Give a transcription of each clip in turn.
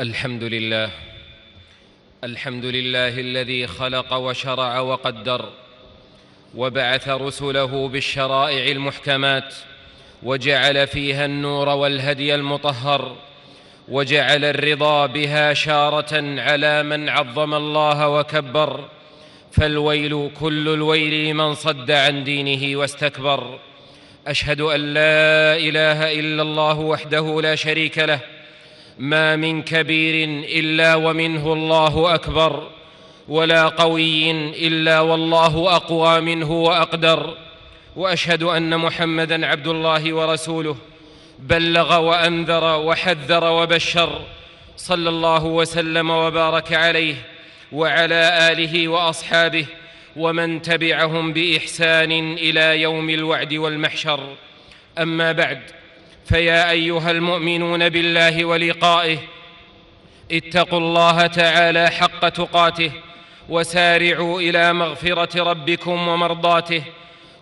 الحمد لله. الحمد لله الذي خلق وشرع وقدر وبعث رسله بالشرائع المحكمات وجعل فيها النور والهدي المطهر وجعل الرضا بها شارة على من عظم الله وكبر. فالويل كل الويل لمن صد عن دينه واستكبر. أشهد أن لا إله إلا الله وحده لا شريك له ما من كبير إلا ومنه الله أكبر ولا قوي إلا والله أقوى منه وأقدر. وأشهد أن محمدا عبد الله ورسوله بلغ وأنذر وحذر وبشر. صلى الله وسلم وبارك عليه وعلى آله وأصحابه ومن تبعهم بإحسان إلى يوم الوعد والمحشر. أما بعد فيا أيها المؤمنون بالله ولقائه اتقوا الله تعالى حق تقاته وسارعوا إلى مغفرة ربكم ومرضاته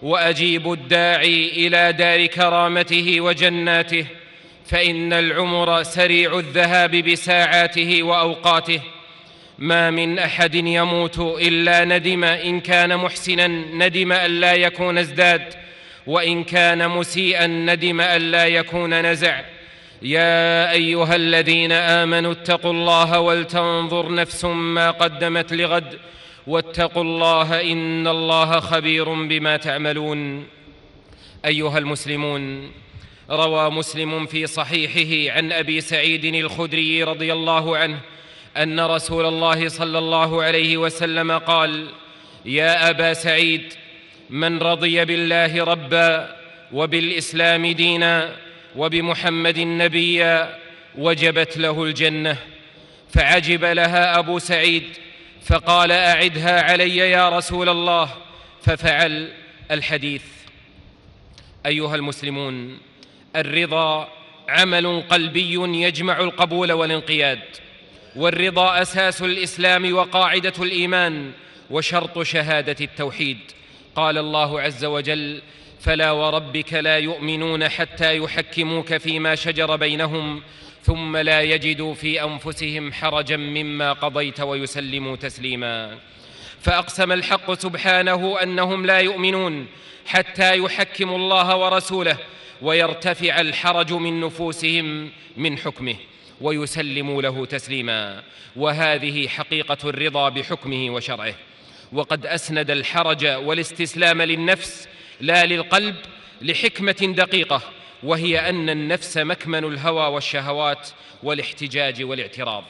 وأجيبوا الداعي إلى دار كرامته وجناته فإن العمر سريع الذهاب بساعاته وأوقاته. ما من أحد يموت إلا ندم إن كان محسنا ندم الا يكون ازداد. وإن كان مسيئا ندم ألا يكون نزع. يا أيها الذين آمنوا اتقوا الله ولتنظر نفس ما قدمت لغد. واتقوا الله إن الله خبير بما تعملون. أيها المسلمون روى مسلم في صحيحه عن أبي سعيد الخدري رضي الله عنه أن رسول الله صلى الله عليه وسلم قال يا أبا سعيد من رضي بالله ربا وبالإسلام دينا وبمحمد نبيا وجبت له الجنة فعجب لها أبو سعيد فقال أعدها علي يا رسول الله ففعل الحديث. أيها المسلمون الرضا عمل قلبي يجمع القبول والانقياد والرضا أساس الإسلام وقاعدة الإيمان وشرط شهادة التوحيد. قال الله عز وجل فلا وربك لا يؤمنون حتى يحكموك فيما شجر بينهم ثم لا يجدوا في أنفسهم حرجا مما قضيت ويسلموا تسليما فأقسم الحق سبحانه أنهم لا يؤمنون حتى يحكموا الله ورسوله ويرتفع الحرج من نفوسهم من حكمه ويسلموا له تسليما. وهذه حقيقة الرضا بحكمه وشرعه. وقد أسند الحرج والاستسلام للنفس لا للقلب لحكمة دقيقة وهي أن النفس مكمن الهوى والشهوات والاحتجاج والاعتراض.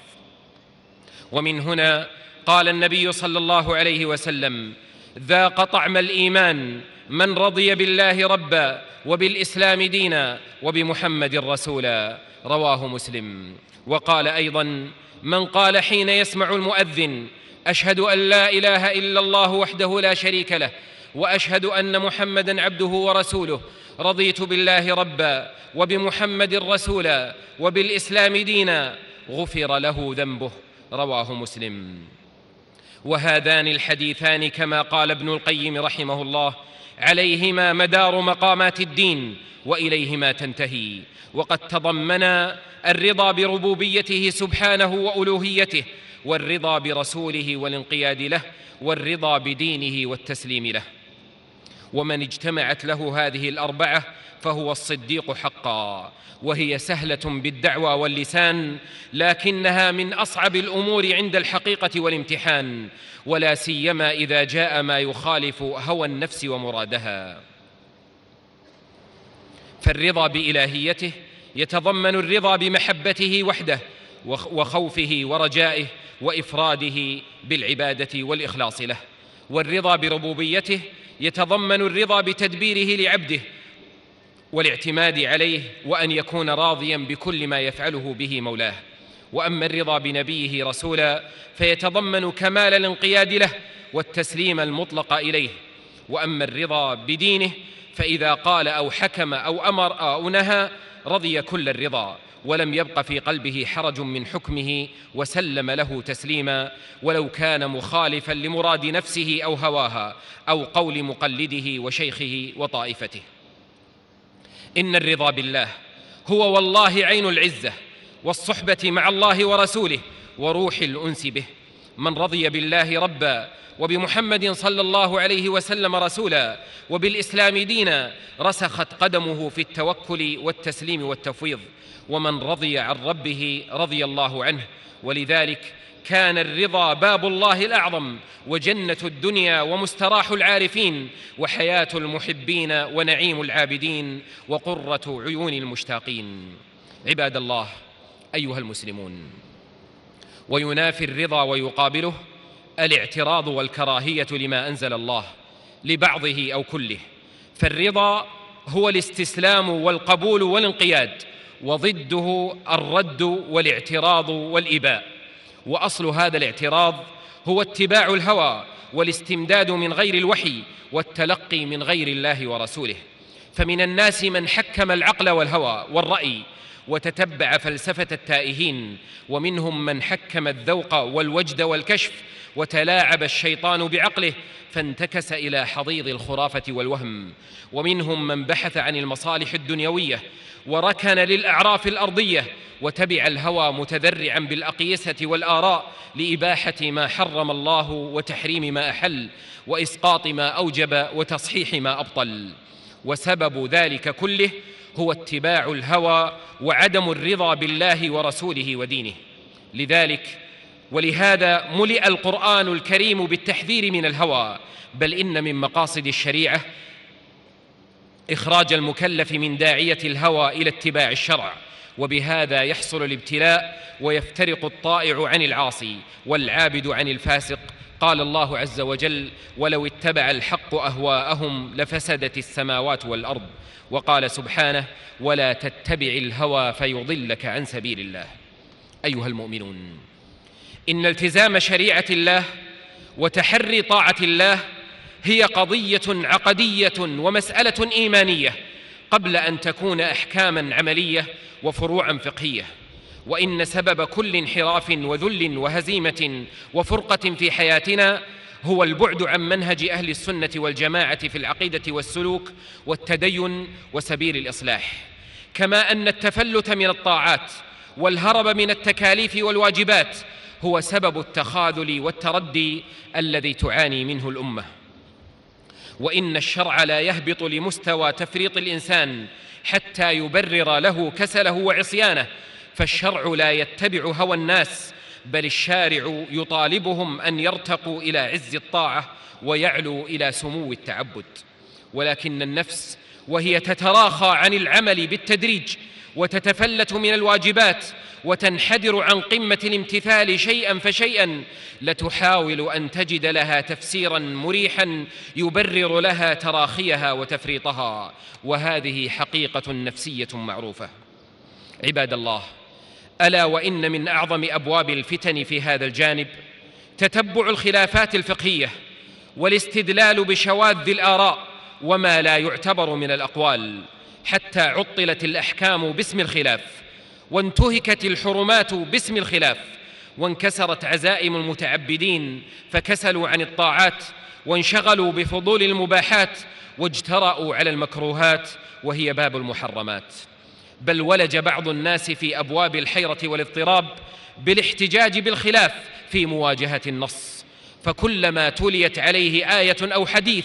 ومن هنا قال النبي صلى الله عليه وسلم ذاق طعم الإيمان من رضي بالله ربا وبالإسلام دينا وبمحمد رسولا رواه مسلم. وقال أيضا من قال حين يسمع المؤذن أشهد أن لا إله إلا الله وحده لا شريك له وأشهد أن محمدا عبده ورسوله. رضيت بالله ربا وبمحمد رسولا وبالإسلام دينا. غفر له ذنبه. رواه مسلم. وهذان الحديثان كما قال ابن القيم رحمه الله عليهما مدار مقامات الدين وإليهما تنتهي. وقد تضمنا الرضا بربوبيته سبحانه وألوهيته والرضا برسوله والانقياد له والرضا بدينه والتسليم له. ومن اجتمعت له هذه الأربعة فهو الصديق حقا وهي سهلة بالدعوى واللسان لكنها من أصعب الأمور عند الحقيقة والامتحان ولا سيما إذا جاء ما يخالف هوى النفس ومرادها. فالرضا بإلهيته يتضمن الرضا بمحبته وحده وخوفه ورجائه وإفراده بالعبادة والإخلاص له. والرضا بربوبيته يتضمن الرضا بتدبيره لعبده والاعتماد عليه وأن يكون راضيا بكل ما يفعله به مولاه. وأما الرضا بنبيه رسولا فيتضمن كمال الانقياد له والتسليم المطلق إليه. وأما الرضا بدينه فإذا قال أو حكم أو أمر أو نهى رضي كل الرضا. ولم يبق في قلبه حرج من حكمه وسلم له تسليما. ولو كان مخالفا لمراد نفسه أو هواها أو قول مقلده وشيخه وطائفته. إن الرضا بالله هو والله عين العزة والصحبة مع الله ورسوله وروح الأنس به. من رضي بالله ربا وبمحمد صلى الله عليه وسلم رسولا وبالإسلام دينا رسخت قدمه في التوكل والتسليم والتفويض. ومن رضي عن ربه رضي الله عنه. ولذلك كان الرضا باب الله الأعظم وجنة الدنيا ومستراح العارفين وحياة المحبين ونعيم العابدين وقرة عيون المشتاقين. عباد الله أيها المسلمون وينافي الرضا ويقابله الاعتراض والكراهية لما أنزل الله لبعضه أو كله. فالرضا هو الاستسلام والقبول والانقياد وضده الرد والاعتراض والإباء. وأصل هذا الاعتراض هو اتباع الهوى والاستمداد من غير الوحي والتلقي من غير الله ورسوله. فمن الناس من حكم العقل والهوى والرأي وتتبع فلسفة التائهين ومنهم من حكم الذوق والوجد والكشف وتلاعب الشيطان بعقله فانتكس إلى حضيض الخرافة والوهم. ومنهم من بحث عن المصالح الدنيوية وركن للأعراف الأرضية وتبع الهوى متذرعا بالأقيسة والآراء لإباحة ما حرم الله وتحريم ما أحل وإسقاط ما أوجب وتصحيح ما أبطل. وسبب ذلك كله هو اتباع الهوى وعدم الرضا بالله ورسوله ودينه. لذلك ولهذا ملئ القرآن الكريم بالتحذير من الهوى بل إن من مقاصد الشريعة إخراج المكلف من داعية الهوى إلى اتباع الشرع وبهذا يحصل الابتلاء ويفترق الطائع عن العاصي والعابد عن الفاسق قال الله عز وجل ولو اتبع الحق أهواءهم لفسدت السماوات والأرض وقال سبحانه ولا تتبع الهوى فيضلك عن سبيل الله أيها المؤمنون إن التزام شريعة الله وتحري طاعة الله هي قضية عقدية ومسألة إيمانية قبل أن تكون احكاما عملية وفروعا فقهية. وإن سبب كل انحراف وذل وهزيمة وفرقة في حياتنا هو البعد عن منهج أهل السنة والجماعة في العقيدة والسلوك والتدين وسبيل الإصلاح. كما أن التفلت من الطاعات والهرب من التكاليف والواجبات هو سبب التخاذل والتردي الذي تعاني منه الأمة. وإن الشرع لا يهبط لمستوى تفريط الإنسان حتى يبرر له كسله وعصيانه فالشرع لا يتبع هوى الناس بل الشارع يطالبهم أن يرتقوا إلى عز الطاعة ويعلوا إلى سمو التعبد. ولكن النفس وهي تتراخى عن العمل بالتدريج وتتفلت من الواجبات وتنحدر عن قمة الامتثال شيئا فشيئا لتحاول أن تجد لها تفسيرا مريحا يبرر لها تراخيها وتفريطها. وهذه حقيقة نفسية معروفة. عباد الله ألا وإن من أعظم أبواب الفتن في هذا الجانب تتبع الخلافات الفقهية والاستدلال بشواذ الآراء وما لا يعتبر من الأقوال حتى عطلت الأحكام باسم الخلاف وانتهكت الحرمات باسم الخلاف وانكسرت عزائم المتعبدين فكسلوا عن الطاعات وانشغلوا بفضول المباحات واجترأوا على المكروهات وهي باب المحرمات. بل ولج بعض الناس في أبواب الحيرة والاضطراب بالاحتجاج بالخلاف في مواجهة النص. فكلما تليت عليه آية أو حديث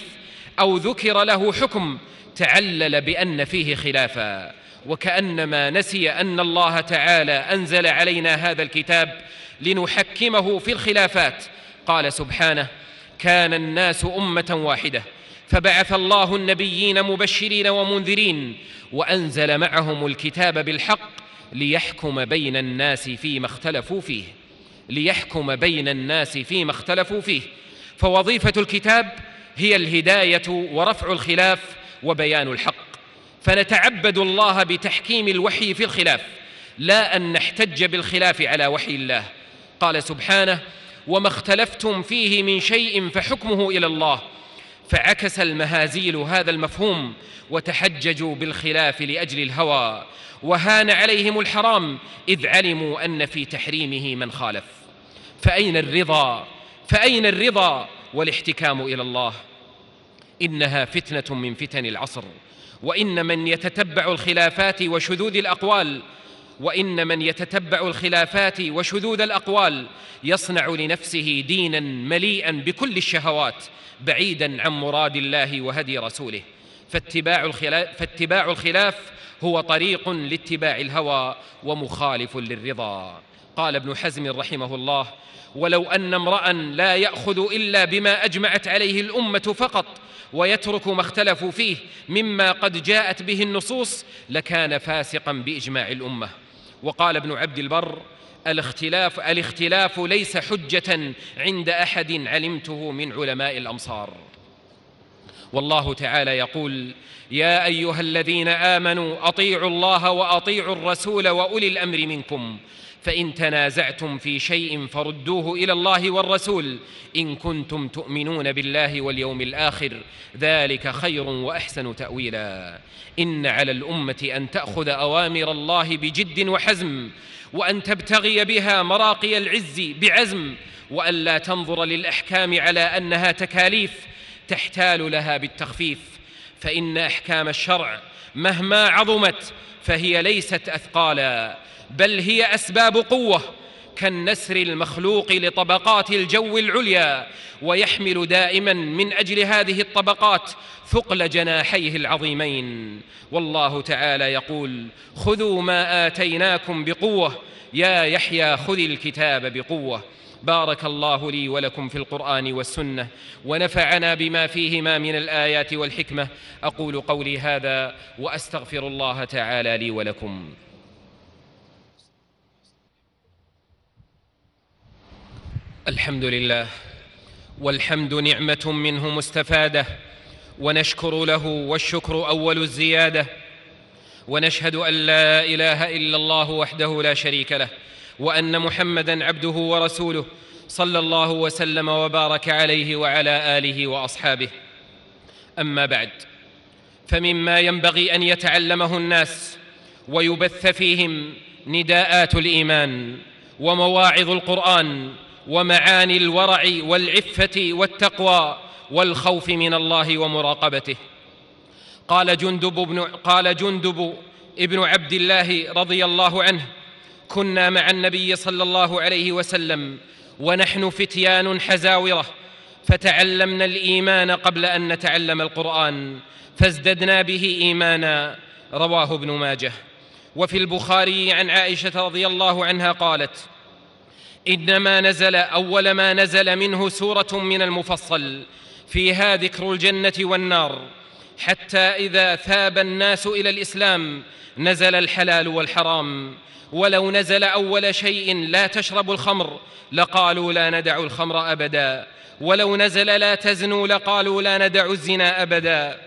أو ذكر له حكم تعلل بأن فيه خلافا. وكأنما نسي أن الله تعالى أنزل علينا هذا الكتاب لنحكمه في الخلافات. قال سبحانه كان الناس أمة واحدة. فبعث الله النبيين مبشرين ومنذرين وأنزل معهم الكتاب بالحق ليحكم بين الناس فيما اختلفوا فيه ليحكم بين الناس فيما اختلفوا فيه. فوظيفة الكتاب هي الهداية ورفع الخلاف وبيان الحق. فنتعبد الله بتحكيم الوحي في الخلاف لا أن نحتج بالخلاف على وحي الله. قال سبحانه وما اختلفتم فيه من شيء فحكمه إلى الله فعكس المهازيل هذا المفهوم وتحججوا بالخلاف لأجل الهوى وهان عليهم الحرام إذ علموا أن في تحريمه من خالف. فأين الرضا؟ فأين الرضا والاحتكام إلى الله؟ إنها فتنة من فتن العصر وإن من يتتبع الخلافات وشذوذ الأقوال وإن من يتتبع الخلافات وشذوذ الأقوال يصنع لنفسه دينا مليئا بكل الشهوات بعيدا عن مراد الله وهدي رسوله. فاتباع الخلاف, فاتباع الخلاف هو طريق لاتباع الهوى ومخالف للرضا. قال ابن حزم رحمه الله ولو أن امرا لا يأخذ إلا بما أجمعت عليه الأمة فقط ويترك ما اختلفوا فيه مما قد جاءت به النصوص لكان فاسقا بإجماع الأمة. وقال ابن عبد البر الاختلاف الاختلاف ليس حجة عند أحد علمته من علماء الأمصار. والله تعالى يقول يا أيها الذين آمنوا أطيعوا الله وأطيعوا الرسول وأولي الأمر منكم. فإن تنازعتم في شيء فردوه إلى الله والرسول إن كنتم تؤمنون بالله واليوم الآخر ذلك خير وأحسن تأويلا. إن على الأمة أن تأخذ أوامر الله بجد وحزم وأن تبتغي بها مراقي العز بعزم والا تنظر للأحكام على أنها تكاليف تحتال لها بالتخفيف. فإن أحكام الشرع مهما عظمت فهي ليست أثقالا بل هي أسباب قوة كالنسر المخلوق لطبقات الجو العليا ويحمل دائما من أجل هذه الطبقات ثقل جناحيه العظيمين. والله تعالى يقول خذوا ما آتيناكم بقوة يا يحيى خذ الكتاب بقوة. بارك الله لي ولكم في القرآن والسنة ونفعنا بما فيهما من الآيات والحكمة. أقول قولي هذا وأستغفر الله تعالى لي ولكم. الحمد لله والحمد نعمة منه مستفادة ونشكر له والشكر أول الزيادة ونشهد أن لا إله إلا الله وحده لا شريك له وأن محمدا عبده ورسوله صلى الله وسلم وبارك عليه وعلى آله وأصحابه. أما بعد فمما ينبغي أن يتعلمه الناس ويبث فيهم نداءات الإيمان ومواعظ القرآن ومعاني الورع والعفة والتقوى والخوف من الله ومراقبته. قال جندب بن قال جندب ابن عبد الله رضي الله عنه كنا مع النبي صلى الله عليه وسلم ونحن فتيان حزاورة فتعلمنا الإيمان قبل أن نتعلم القرآن فازددنا به إيمانا رواه ابن ماجه. وفي البخاري عن عائشة رضي الله عنها قالت إنما نزل أول ما نزل منه سورة من المفصل فيها ذكر الجنة والنار حتى إذا ثاب الناس إلى الإسلام نزل الحلال والحرام. ولو نزل أول شيء لا تشربوا الخمر لقالوا لا ندع الخمر أبدا. ولو نزل لا تزنوا لقالوا لا ندع الزنا أبدا.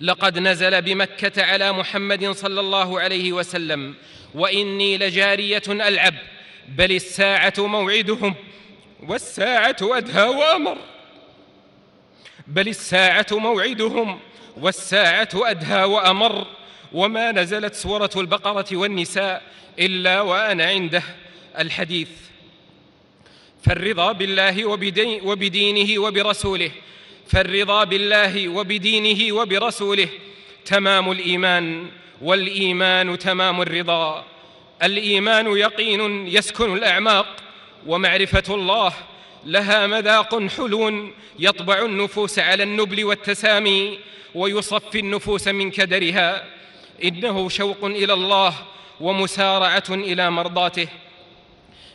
لقد نزل بمكة على محمد صلى الله عليه وسلم. وإني لجارية ألعب بل الساعة موعدهم والساعة أدهى وأمر. بل الساعة موعدهم والساعة أدهى وأمر وما نزلت سورة البقرة والنساء إلا وأنا عنده الحديث. فالرضا بالله وبدينه وبرسوله فالرضا بالله وبدينه وبرسوله تمام الإيمان والإيمان تمام الرضا. الإيمان يقين يسكن الأعماق ومعرفة الله لها مذاق حلو يطبع النفوس على النبل والتسامي ويصفي النفوس من كدرها. إنه شوق إلى الله ومسارعة إلى مرضاته.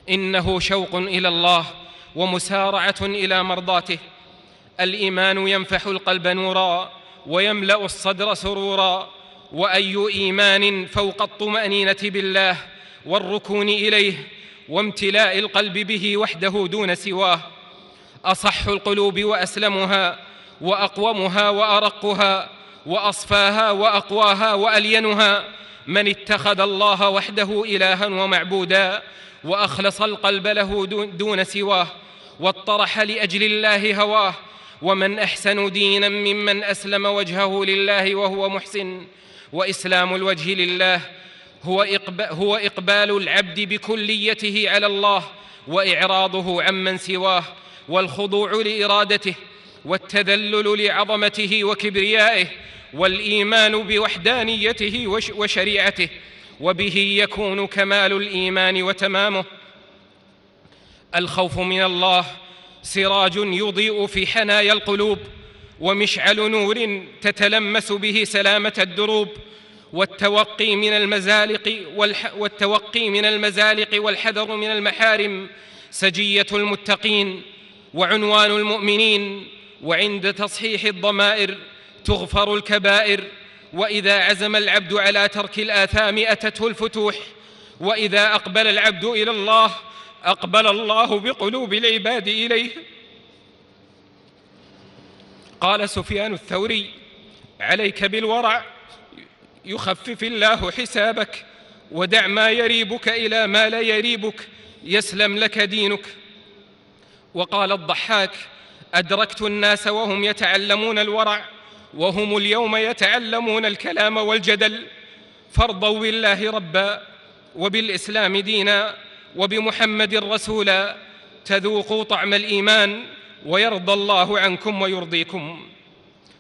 إنه شوق إلى الله ومسارعة إلى مرضاته. الإيمان ينفح القلب نورا ويملأ الصدر سرورا. وأي إيمان فوق الطمأنينة بالله والركون إليه وامتلاء القلب به وحده دون سواه أصح القلوب وأسلمها وأقومها وأرقها وأصفاها وأقواها وألينها من اتخذ الله وحده إلها ومعبودا وأخلص القلب له دون سواه واطرح لأجل الله هواه ومن أحسن دينا ممن أسلم وجهه لله وهو محسن وإسلام الوجه لله هو إقبال, هو إقبال العبد بكليته على الله وإعراضه عمن سواه والخضوع لإرادته والتذلل لعظمته وكبريائه والإيمان بوحدانيته وشريعته وبه يكون كمال الإيمان وتمامه. الخوف من الله سراج يضيء في حنايا القلوب ومشعل نور تتلمس به سلامة الدروب والتوقي من المزالق والتوقي من المزالق والحذر من المحارم سجية المتقين وعنوان المؤمنين وعند تصحيح الضمائر تغفر الكبائر وإذا عزم العبد على ترك الآثام أتته الفتوح وإذا أقبل العبد إلى الله أقبل الله بقلوب العباد إليه. قال سفيان الثوري عليك بالورع يخفف الله حسابك ودع ما يريبك إلى ما لا يريبك يسلم لك دينك. وقال الضحاك أدركت الناس وهم يتعلمون الورع وهم اليوم يتعلمون الكلام والجدل. فارضوا بالله ربا وبالإسلام دينا وبمحمد رسولا تذوقوا طعم الإيمان ويرضى الله عنكم ويرضيكم.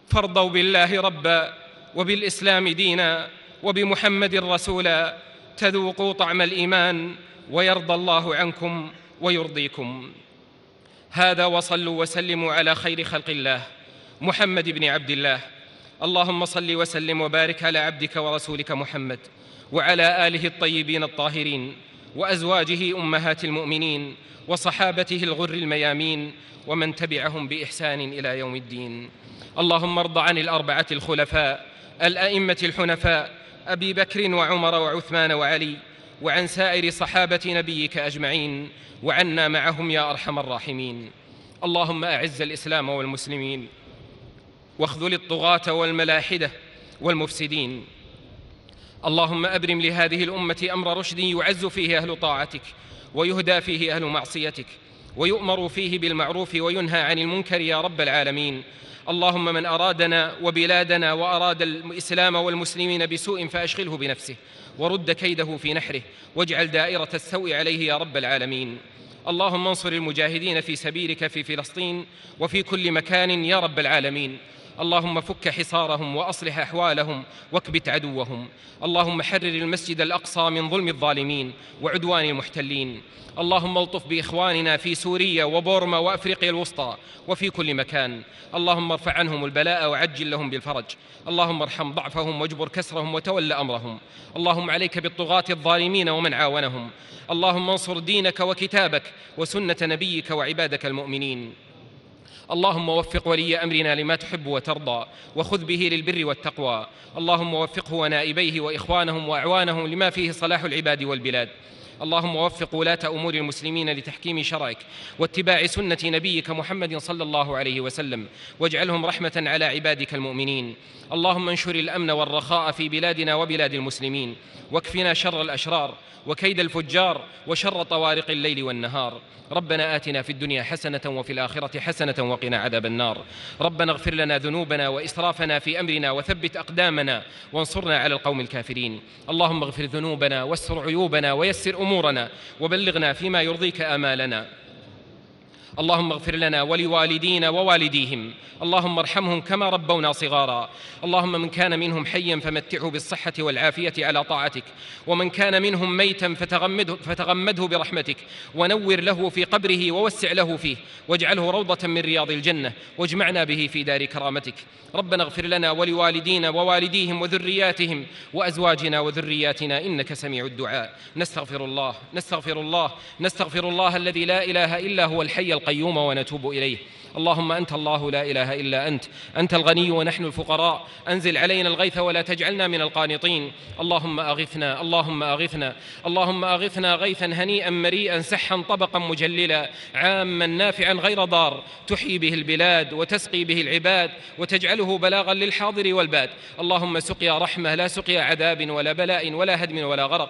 فارضوا بالله ربا وبالإسلام دينا وبمحمد رسولا تذوقوا طعم الإيمان ويرضى الله عنكم ويرضيكم. هذا وصلوا وسلموا على خير خلق الله محمد بن عبد الله. اللهم صل وسلم وبارك على عبدك ورسولك محمد وعلى آله الطيبين الطاهرين وأزواجه أمهات المؤمنين وصحابته الغر الميامين ومن تبعهم بإحسان إلى يوم الدين. اللهم ارض عن الأربعة الخلفاء الأئمة الحنفاء أبي بكر وعمر وعثمان وعلي وعن سائر صحابة نبيك أجمعين وعنا معهم يا أرحم الراحمين. اللهم أعز الإسلام والمسلمين واخذل الطغاة والملاحدة والمفسدين. اللهم أبرم لهذه الأمة أمر رشد يعز فيه أهل طاعتك ويهدى فيه أهل معصيتك ويؤمر فيه بالمعروف وينهى عن المنكر يا رب العالمين. اللهم من أرادنا وبلادنا وأراد الإسلام والمسلمين بسوء فأشغله بنفسه ورد كيده في نحره واجعل دائرة السوء عليه يا رب العالمين. اللهم انصر المجاهدين في سبيلك في فلسطين وفي كل مكان يا رب العالمين. اللهم فك حصارهم وأصلح أحوالهم واكبت عدوهم. اللهم حرر المسجد الأقصى من ظلم الظالمين وعدوان المحتلين. اللهم الطف بإخواننا في سوريا وبورما وأفريقيا الوسطى وفي كل مكان. اللهم ارفع عنهم البلاء وعجل لهم بالفرج. اللهم ارحم ضعفهم واجبر كسرهم وتول أمرهم. اللهم عليك بالطغاة الظالمين ومن عاونهم. اللهم انصر دينك وكتابك وسنة نبيك وعبادك المؤمنين. اللهم وفق ولي أمرنا لما تحب وترضى وخذ به للبر والتقوى. اللهم وفقه ونائبيه وإخوانهم وأعوانهم لما فيه صلاح العباد والبلاد. اللهم وفق ولاة أمور المسلمين لتحكيم شرعك واتباع سنة نبيك محمد صلى الله عليه وسلم واجعلهم رحمة على عبادك المؤمنين. اللهم انشر الأمن والرخاء في بلادنا وبلاد المسلمين. واكفنا شر الأشرار وكيد الفجار وشر طوارق الليل والنهار. ربنا آتنا في الدنيا حسنة وفي الآخرة حسنة وقنا عذاب النار. ربنا اغفر لنا ذنوبنا وإسرافنا في أمرنا وثبت أقدامنا وانصرنا على القوم الكافرين. اللهم اغفر ذنوبنا واستر عيوبنا ويسر وبلغنا فيما يرضيك آمالنا. اللهم اغفر لنا ولوالدينا ووالديهم. اللهم ارحمهم كما ربونا صغارا. اللهم من كان منهم حيا فمتعه بالصحة والعافية على طاعتك. ومن كان منهم ميتا فتغمده, فتغمده برحمتك. ونور له في قبره ووسع له فيه. واجعله روضة من رياض الجنة. واجمعنا به في دار كرامتك. ربنا اغفر لنا ولوالدينا ووالديهم وذرياتهم وأزواجنا وذرياتنا إنك سميع الدعاء. نستغفر الله نستغفر الله نستغفر الله الذي لا إله إلا هو الحي القيوم. ونتوب إليه. اللهم أنت الله لا إله إلا أنت. أنت الغني ونحن الفقراء. أنزل علينا الغيث ولا تجعلنا من القانطين. اللهم أغثنا اللهم أغثنا اللهم أغثنا غيثا هنيئا مريئا سحا طبقا مجللا. عاما نافعا غير ضار. تحيي به البلاد وتسقي به العباد وتجعله بلاغا للحاضر والباد. اللهم سقيا رحمة لا سقيا عذاب ولا بلاء ولا هدم ولا غرق.